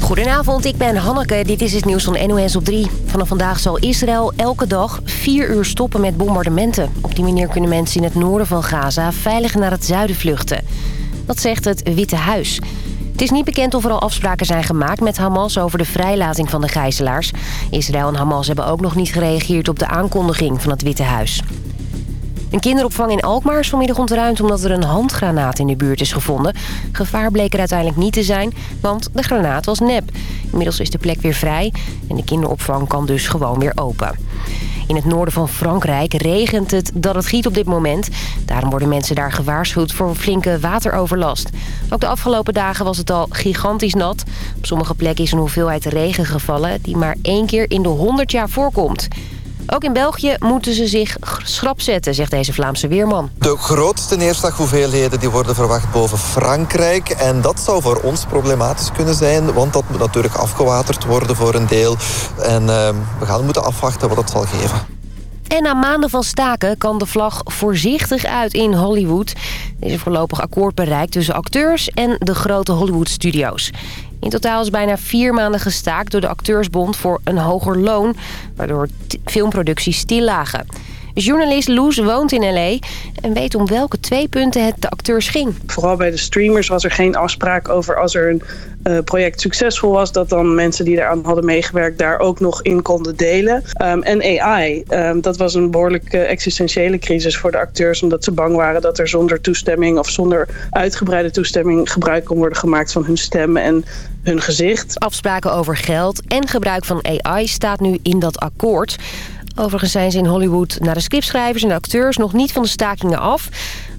Goedenavond, ik ben Hanneke. Dit is het nieuws van NOS op 3. Vanaf vandaag zal Israël elke dag vier uur stoppen met bombardementen. Op die manier kunnen mensen in het noorden van Gaza veilig naar het zuiden vluchten. Dat zegt het Witte Huis. Het is niet bekend of er al afspraken zijn gemaakt met Hamas over de vrijlating van de gijzelaars. Israël en Hamas hebben ook nog niet gereageerd op de aankondiging van het Witte Huis. Een kinderopvang in Alkmaar is vanmiddag ontruimd omdat er een handgranaat in de buurt is gevonden. Gevaar bleek er uiteindelijk niet te zijn, want de granaat was nep. Inmiddels is de plek weer vrij en de kinderopvang kan dus gewoon weer open. In het noorden van Frankrijk regent het dat het giet op dit moment. Daarom worden mensen daar gewaarschuwd voor flinke wateroverlast. Ook de afgelopen dagen was het al gigantisch nat. Op sommige plekken is een hoeveelheid regen gevallen die maar één keer in de 100 jaar voorkomt. Ook in België moeten ze zich schrap zetten, zegt deze Vlaamse weerman. De grootste neerslaghoeveelheden die worden verwacht boven Frankrijk. En dat zou voor ons problematisch kunnen zijn, want dat moet natuurlijk afgewaterd worden voor een deel. En uh, we gaan moeten afwachten wat het zal geven. En na maanden van staken kan de vlag voorzichtig uit in Hollywood. Er is een voorlopig akkoord bereikt tussen acteurs en de grote Hollywood-studio's. In totaal is bijna vier maanden gestaakt door de Acteursbond voor een hoger loon... waardoor filmproducties stil lagen. Journalist Loes woont in L.A. en weet om welke twee punten het de acteurs ging. Vooral bij de streamers was er geen afspraak over als er een uh, project succesvol was... dat dan mensen die eraan hadden meegewerkt daar ook nog in konden delen. Um, en AI, um, dat was een behoorlijk uh, existentiële crisis voor de acteurs... omdat ze bang waren dat er zonder toestemming of zonder uitgebreide toestemming... gebruik kon worden gemaakt van hun stem en hun gezicht. Afspraken over geld en gebruik van AI staat nu in dat akkoord... Overigens zijn ze in Hollywood naar de scriptschrijvers en acteurs nog niet van de stakingen af.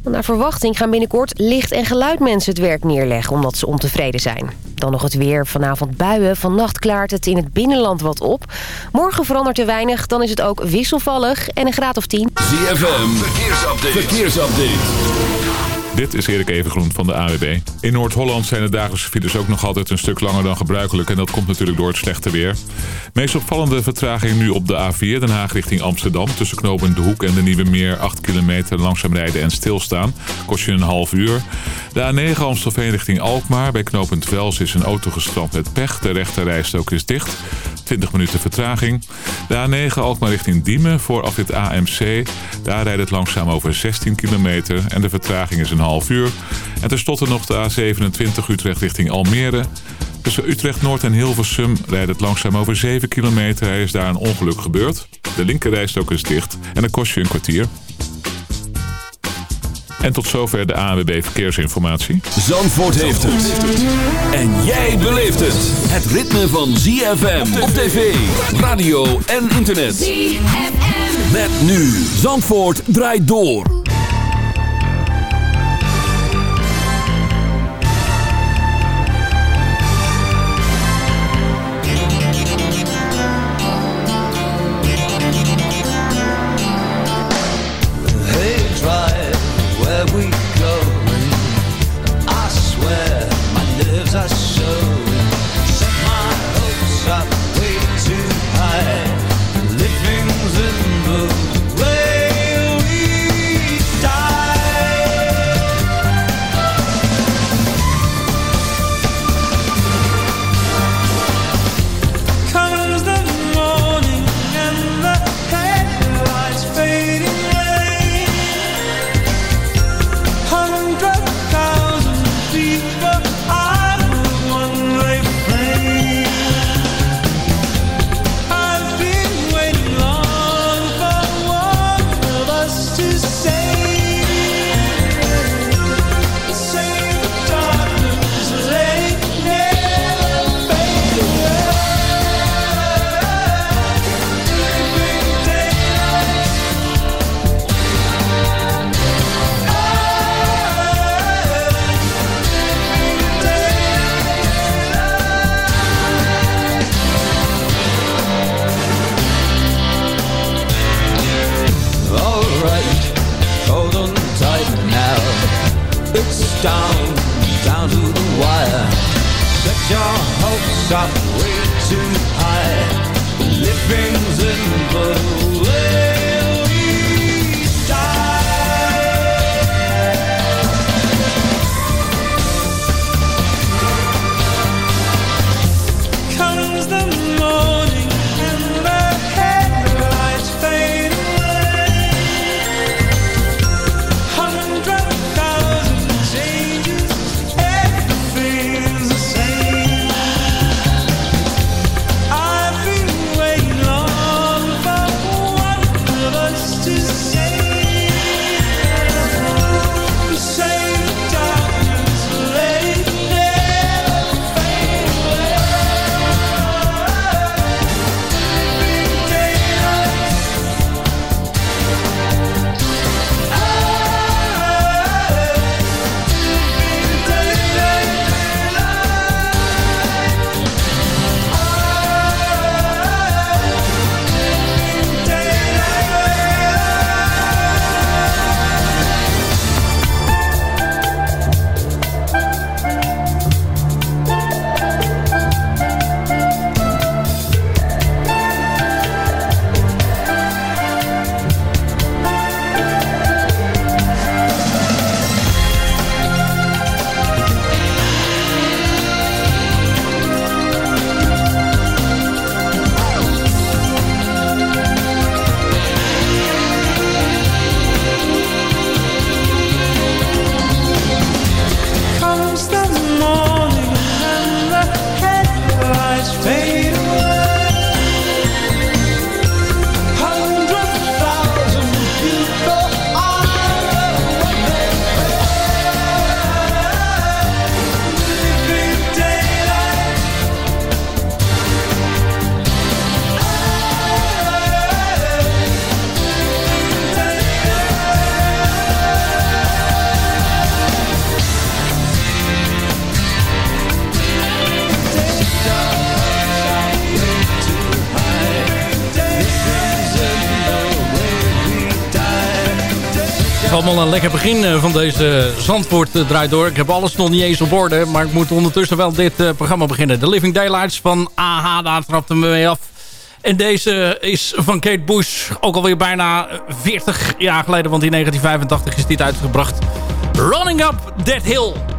Want naar verwachting gaan binnenkort licht- en geluidmensen het werk neerleggen omdat ze ontevreden zijn. Dan nog het weer. Vanavond buien. Vannacht klaart het in het binnenland wat op. Morgen verandert er weinig. Dan is het ook wisselvallig en een graad of 10. ZFM. Verkeersupdate. Verkeersupdate. Dit is Erik Evengroen van de AWB. In Noord-Holland zijn de dagelijkse files ook nog altijd een stuk langer dan gebruikelijk. En dat komt natuurlijk door het slechte weer. Meest opvallende vertraging nu op de A4 Den Haag richting Amsterdam. Tussen knooppunt De Hoek en de Nieuwe Meer 8 kilometer langzaam rijden en stilstaan. Kost je een half uur. De A9 Amstelveen richting Alkmaar. Bij knooppunt Vels is een auto gestrand met pech. De rechterrijstok is dicht. 20 minuten vertraging. De A9 Alkmaar richting Diemen voor afrit AMC. Daar rijdt het langzaam over 16 kilometer en de vertraging is een half uur. En tenslotte nog de A27 Utrecht richting Almere. Tussen Utrecht Noord en Hilversum rijdt het langzaam over 7 kilometer. Er is daar een ongeluk gebeurd. De linkerrijstok is dicht en dan kost je een kwartier. En tot zover de ANWB Verkeersinformatie. Zandvoort heeft het. En jij beleeft het. Het ritme van ZFM op tv, radio en internet. ZFM. Met nu. Zandvoort draait door. Een lekker begin eh, van deze Zandvoort uh, draait door. Ik heb alles nog niet eens op orde, maar ik moet ondertussen wel dit uh, programma beginnen. The Living Daylights van AHA, daar trapte me mee af. En deze is van Kate Bush, ook alweer bijna 40 jaar geleden, want in 1985 is dit uitgebracht. Running Up That Hill.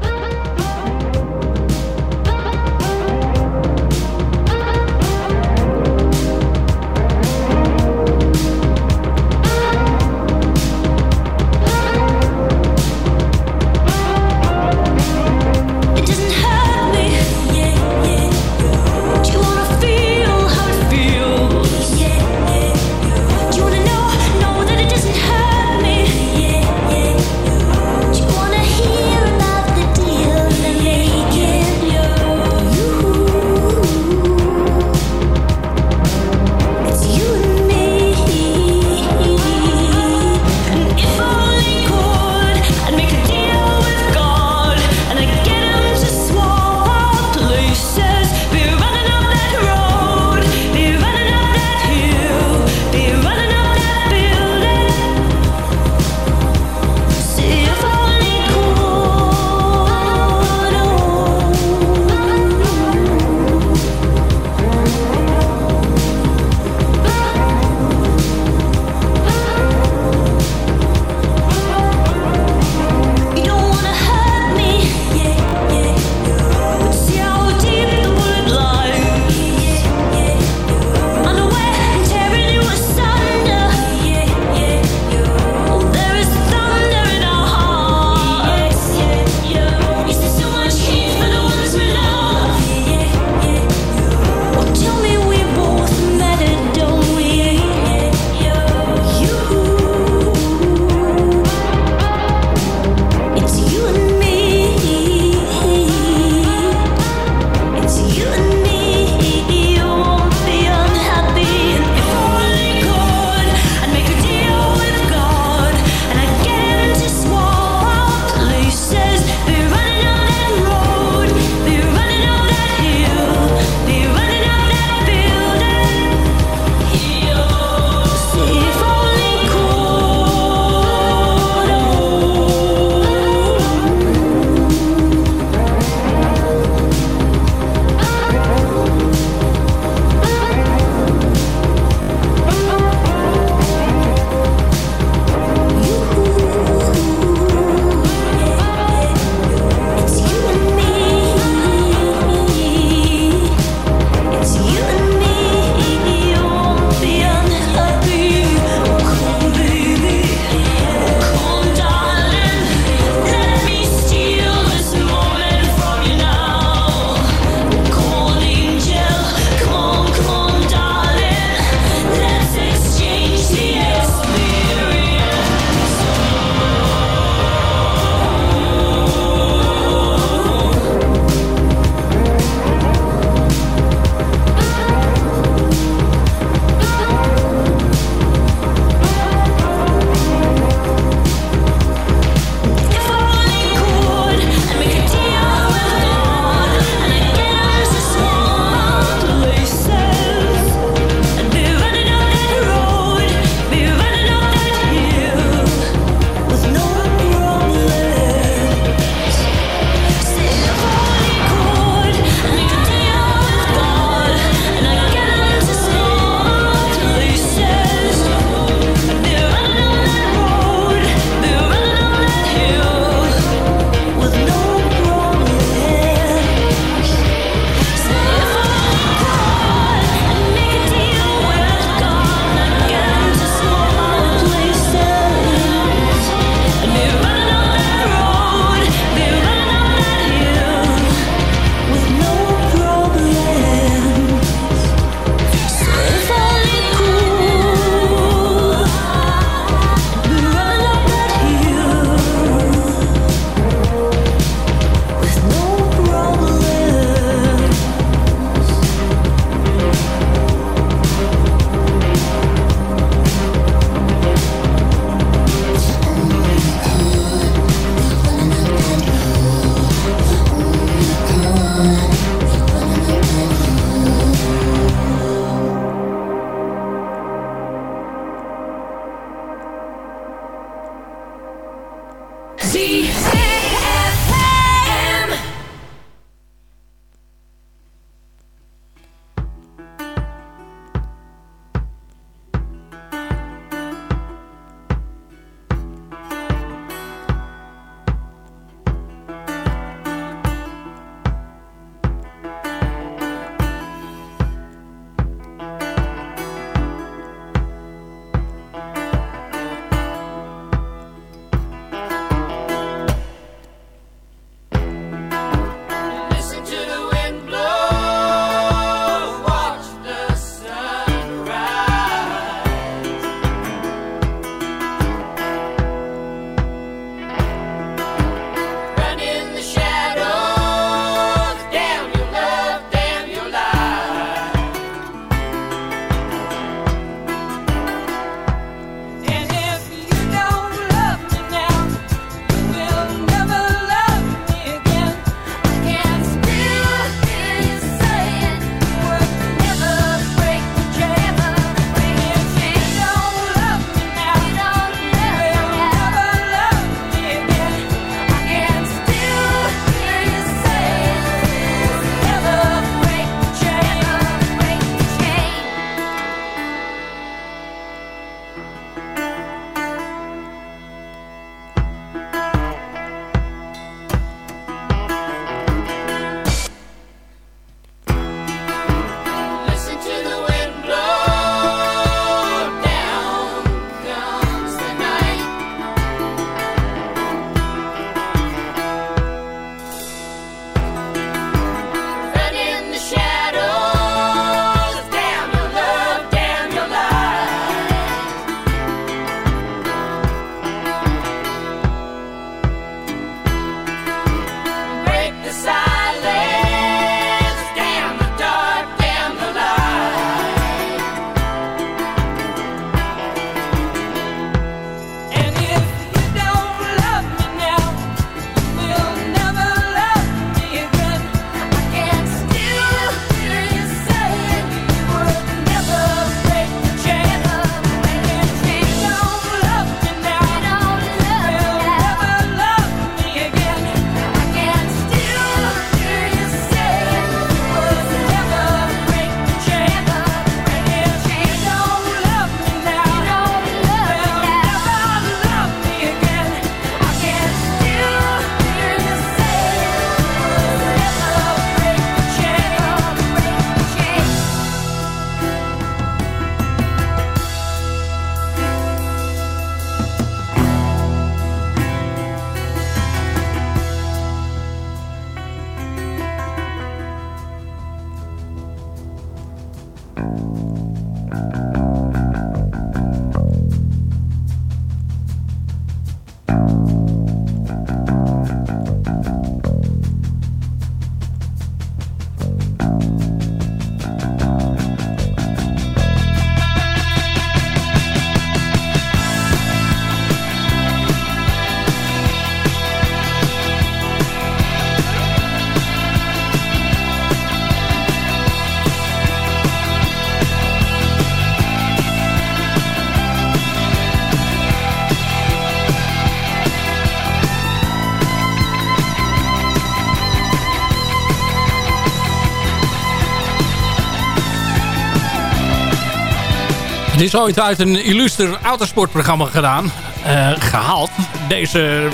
Is ooit uit een illuster autosportprogramma gedaan. Uh, gehaald. Deze,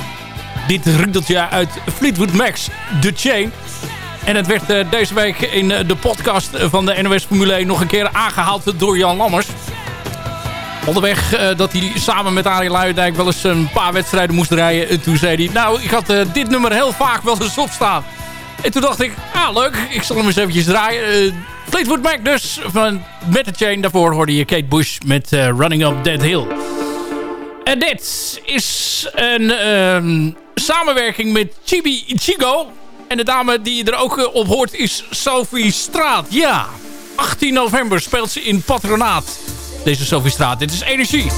dit ringeltje uit Fleetwood Max, The Chain. En het werd uh, deze week in uh, de podcast van de NOS Formule 1 nog een keer aangehaald door Jan Lammers. Onderweg dat hij samen met Arie Luijendijk wel eens een paar wedstrijden moest rijden. En toen zei hij, nou ik had dit nummer heel vaak wel eens opstaan. En toen dacht ik, ah leuk, ik zal hem eens eventjes draaien. Fleetwood Mac dus, van, met de chain. Daarvoor hoorde je Kate Bush met uh, Running Up That Hill. En dit is een um, samenwerking met Chibi Ichigo. En de dame die er ook op hoort is Sophie Straat. Ja, 18 november speelt ze in Patronaat. Deze Sophie Straat. Dit is Energie.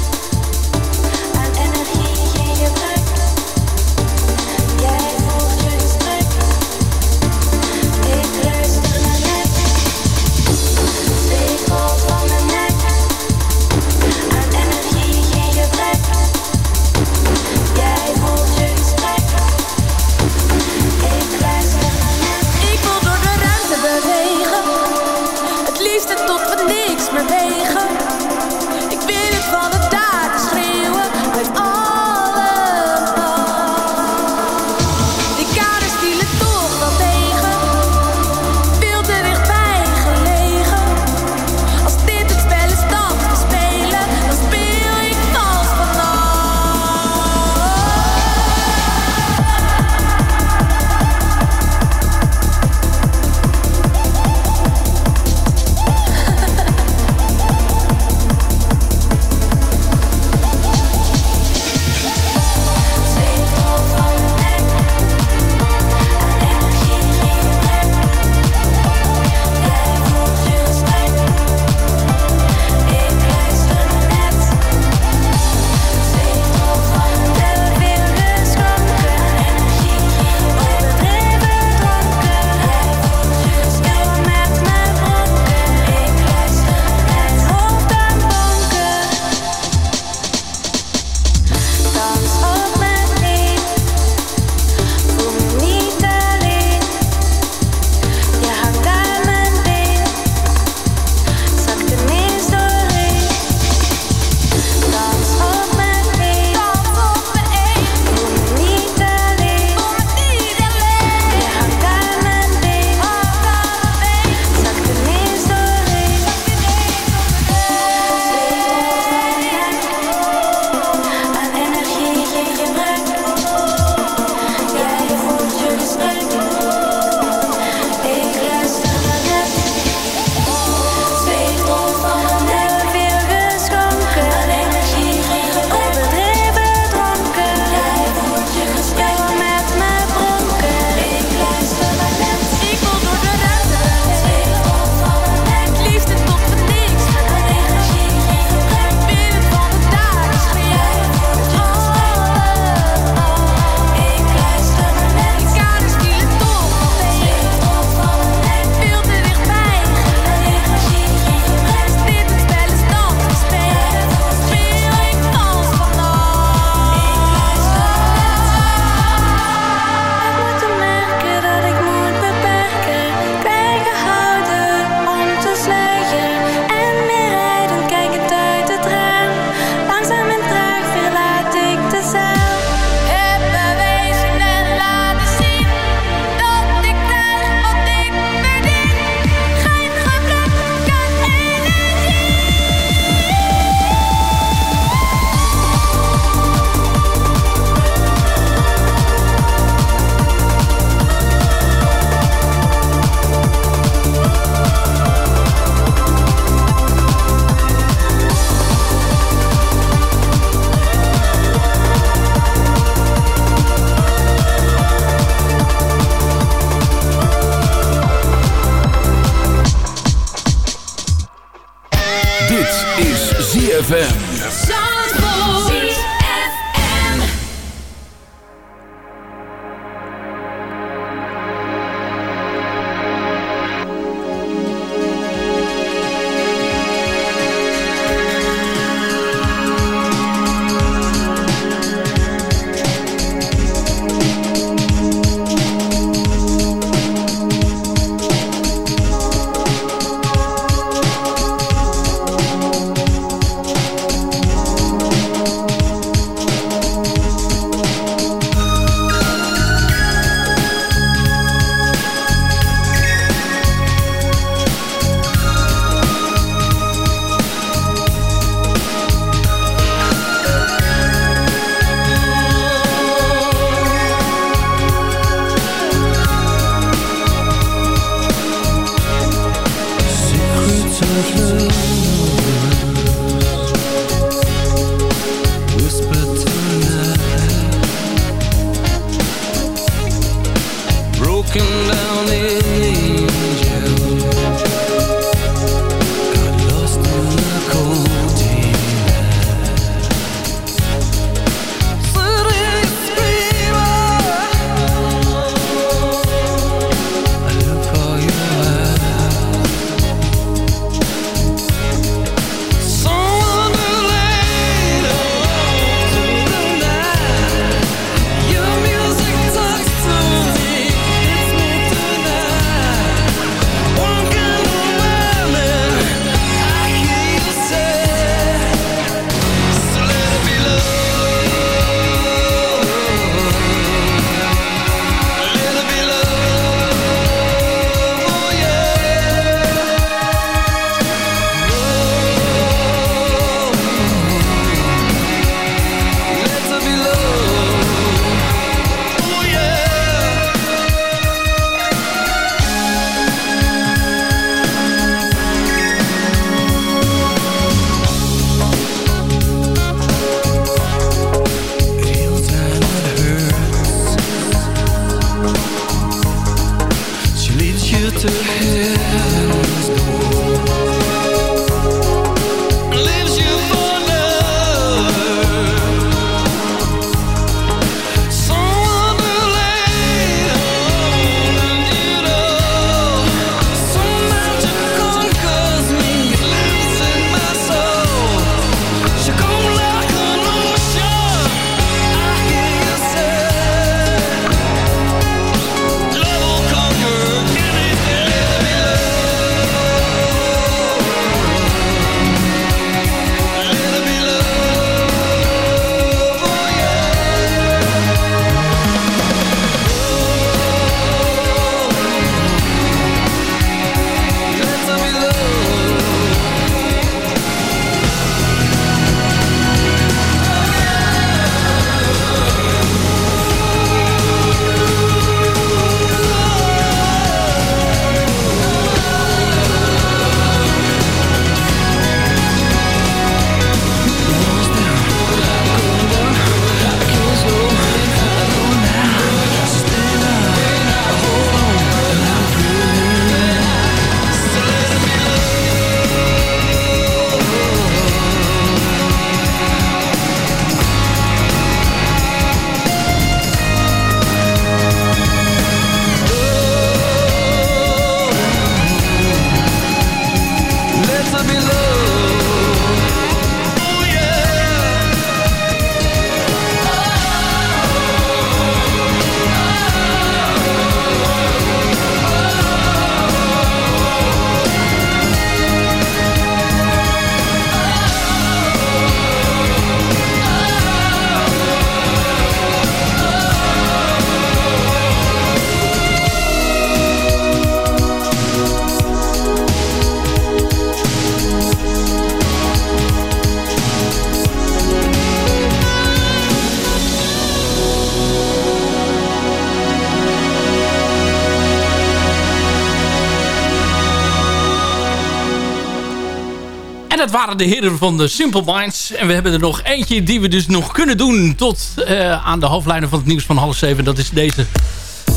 De heren van de Simple Minds. En we hebben er nog eentje die we dus nog kunnen doen tot uh, aan de hoofdlijnen van het nieuws van half zeven. Dat is deze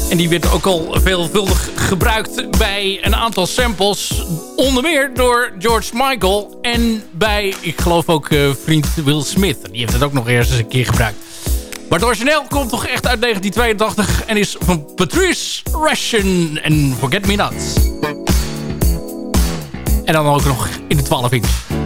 En die werd ook al veelvuldig gebruikt bij een aantal samples. Onder meer door George Michael. En bij, ik geloof ook, uh, vriend Will Smith. Die heeft het ook nog eerst eens een keer gebruikt. Maar het origineel komt toch echt uit 1982 en is van Patrice Ration en Forget Me Not. En dan ook nog in de 12 inch.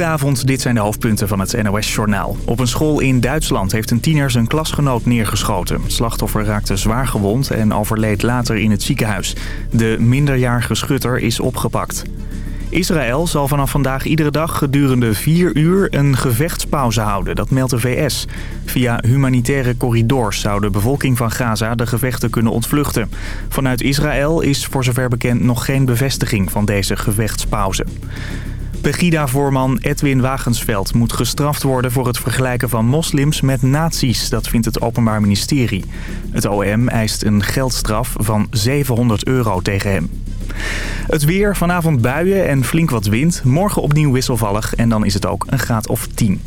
Goedenavond, dit zijn de hoofdpunten van het NOS-journaal. Op een school in Duitsland heeft een tiener zijn klasgenoot neergeschoten. Slachtoffer raakte zwaar gewond en overleed later in het ziekenhuis. De minderjarige schutter is opgepakt. Israël zal vanaf vandaag iedere dag gedurende vier uur een gevechtspauze houden. Dat meldt de VS. Via humanitaire corridors zou de bevolking van Gaza de gevechten kunnen ontvluchten. Vanuit Israël is voor zover bekend nog geen bevestiging van deze gevechtspauze. Pegida-voorman Edwin Wagensveld moet gestraft worden voor het vergelijken van moslims met nazi's. Dat vindt het Openbaar Ministerie. Het OM eist een geldstraf van 700 euro tegen hem. Het weer, vanavond buien en flink wat wind. Morgen opnieuw wisselvallig en dan is het ook een graad of 10.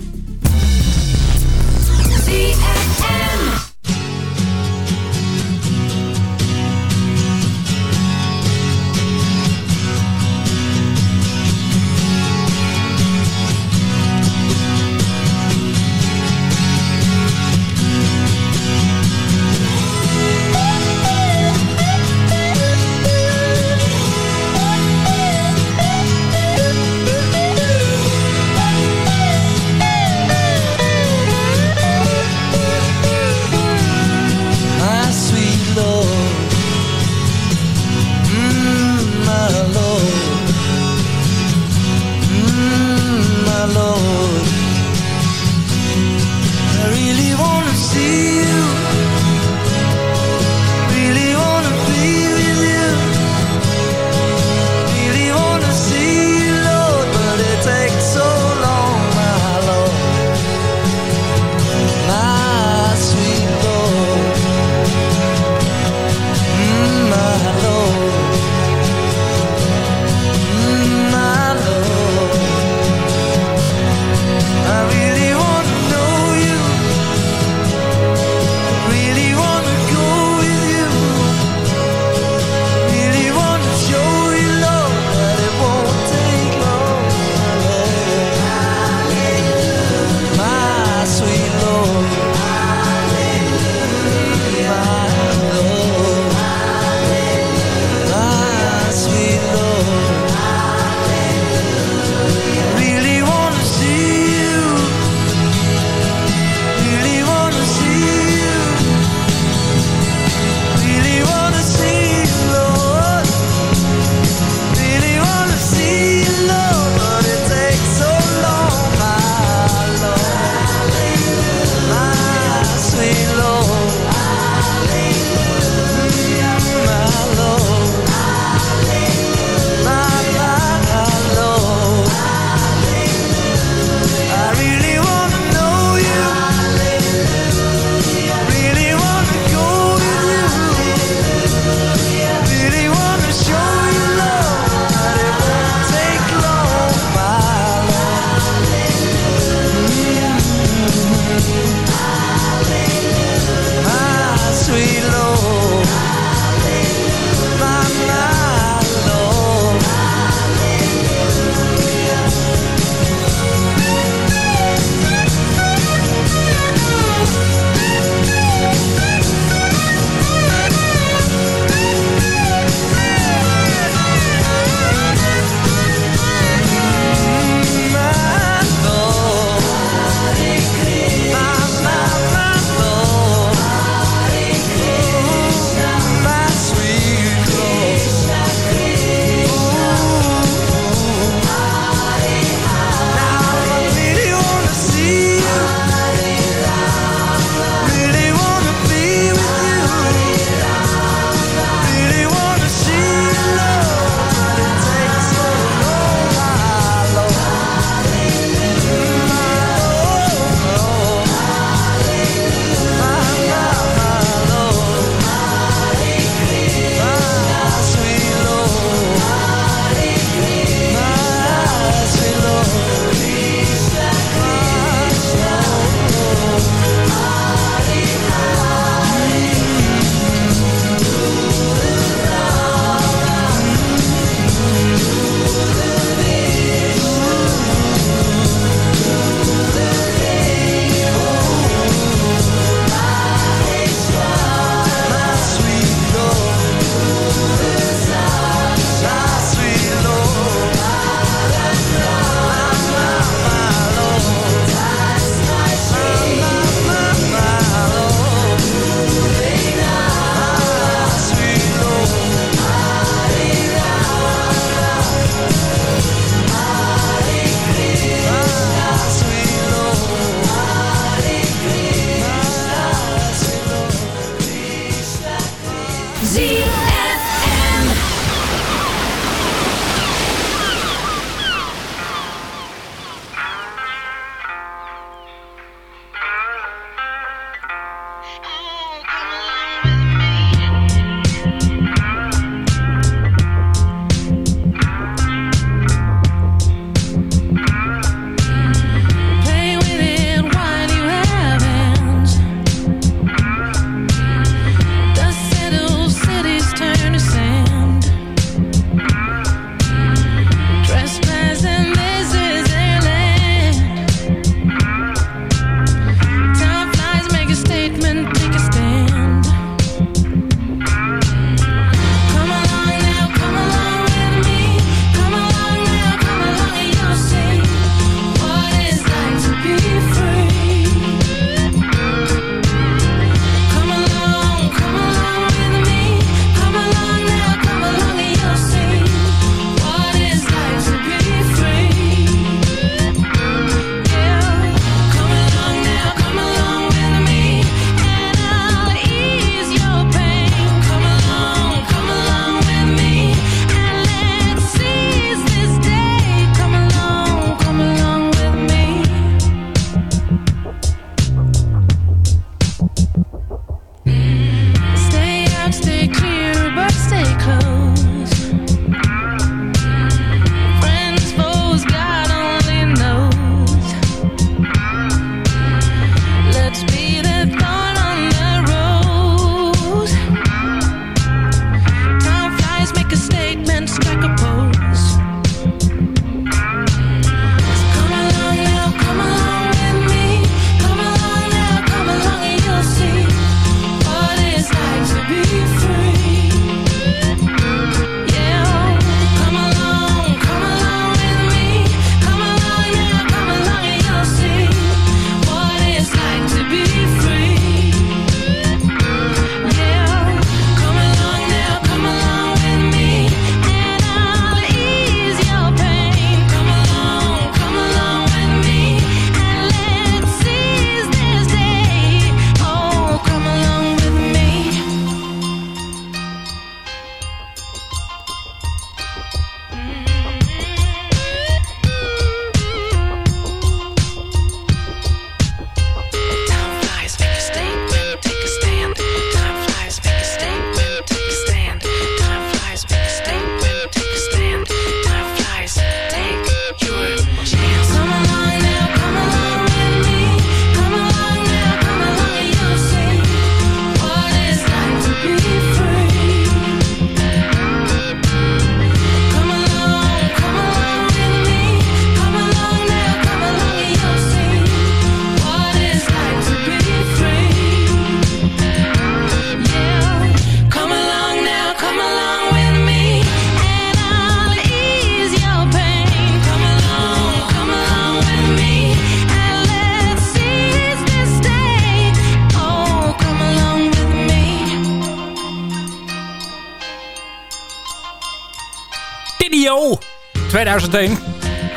2001.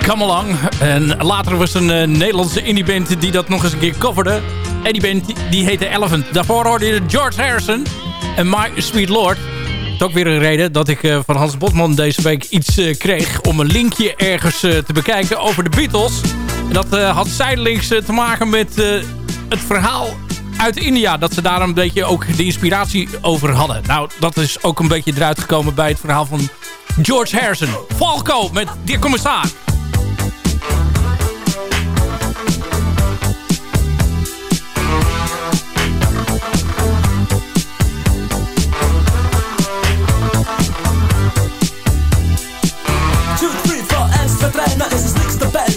Come Along. En later was een uh, Nederlandse indieband die dat nog eens een keer coverde. En die band die heette Elephant. Daarvoor hoorde je George Harrison en My Sweet Lord. Dat is ook weer een reden dat ik uh, van Hans Botman deze week iets uh, kreeg... om een linkje ergens te bekijken over de Beatles. En dat had zijdelings te maken met het verhaal uit India. Dat ze daar een beetje ook de inspiratie over hadden. Nou, dat is ook een beetje eruit gekomen bij het verhaal van George Harrison. Falco met Dear Commissar.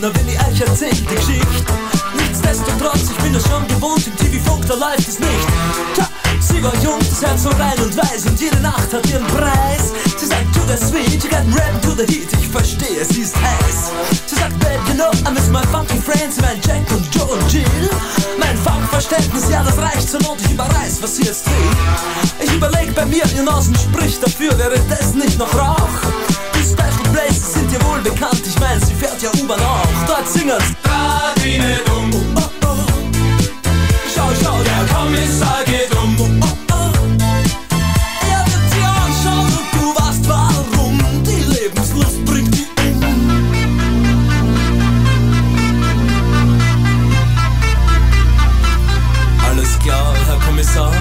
Na, wenn ich euch erzähl die Geschichte Nichtsdestotrotz, ich bin es schon gewohnt Im TV-Funk, da läuft es nicht Tja, sie war jung, das Herz so rein und weiß Und jede Nacht hat ihren Preis Sie sagt, the sweet, you got rap to the heat Ich verstehe, sie ist heiß. Sie sagt, babe, you know, I miss my funky friends Mein Jack und Joe und Jill. Mein Funkverständnis, ja, das reicht zur Not Ich überreiß, was sie jetzt dreht Ich überleg bei mir, ihr Nasen spricht dafür Wäre das nicht noch Rauch? Die Special Places sind dir wohl bekannt Ich mein, sie fährt ja U-Bahn auch. Dort singen's. Radine dumm oh, oh, oh. Schau, schau, der Kommissar geht Jahr, Herr Kommissar.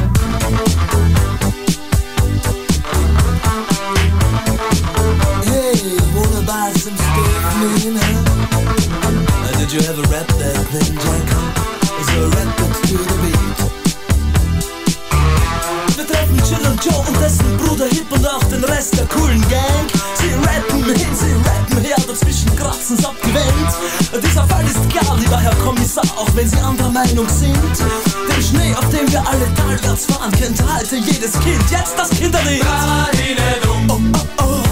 Herr Kommissar, auch wenn Sie anderer Meinung sind. Den Schnee, auf dem wir alle talwärts fahren, kennt heute jedes Kind. Jetzt das Kinderlied. Oh, oh, oh.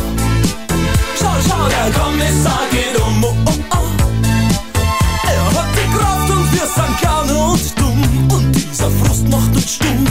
Schau, schau, der Kommissar geht um. Oh, oh, oh. Er hat die Kraft und wir sind gerne und dumm. Und dieser Frust macht uns stumm.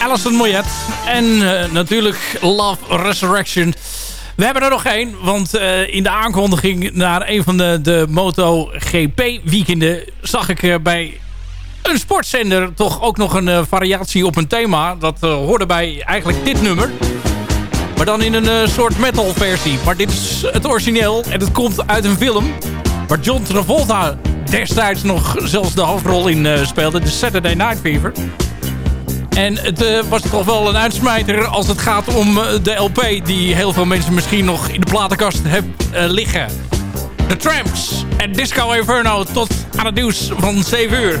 Alison Moyet. En natuurlijk Love Resurrection. We hebben er nog één, want in de aankondiging naar een van de, de MotoGP weekenden zag ik bij een sportzender toch ook nog een variatie op een thema. Dat hoorde bij eigenlijk dit nummer. Maar dan in een soort metal versie. Maar dit is het origineel en het komt uit een film waar John Travolta destijds nog zelfs de hoofdrol in speelde. De Saturday Night Fever. En het uh, was toch wel een uitsmijter als het gaat om uh, de LP... die heel veel mensen misschien nog in de platenkast hebben liggen. The Tramps en Disco Inferno tot aan het nieuws van 7 uur.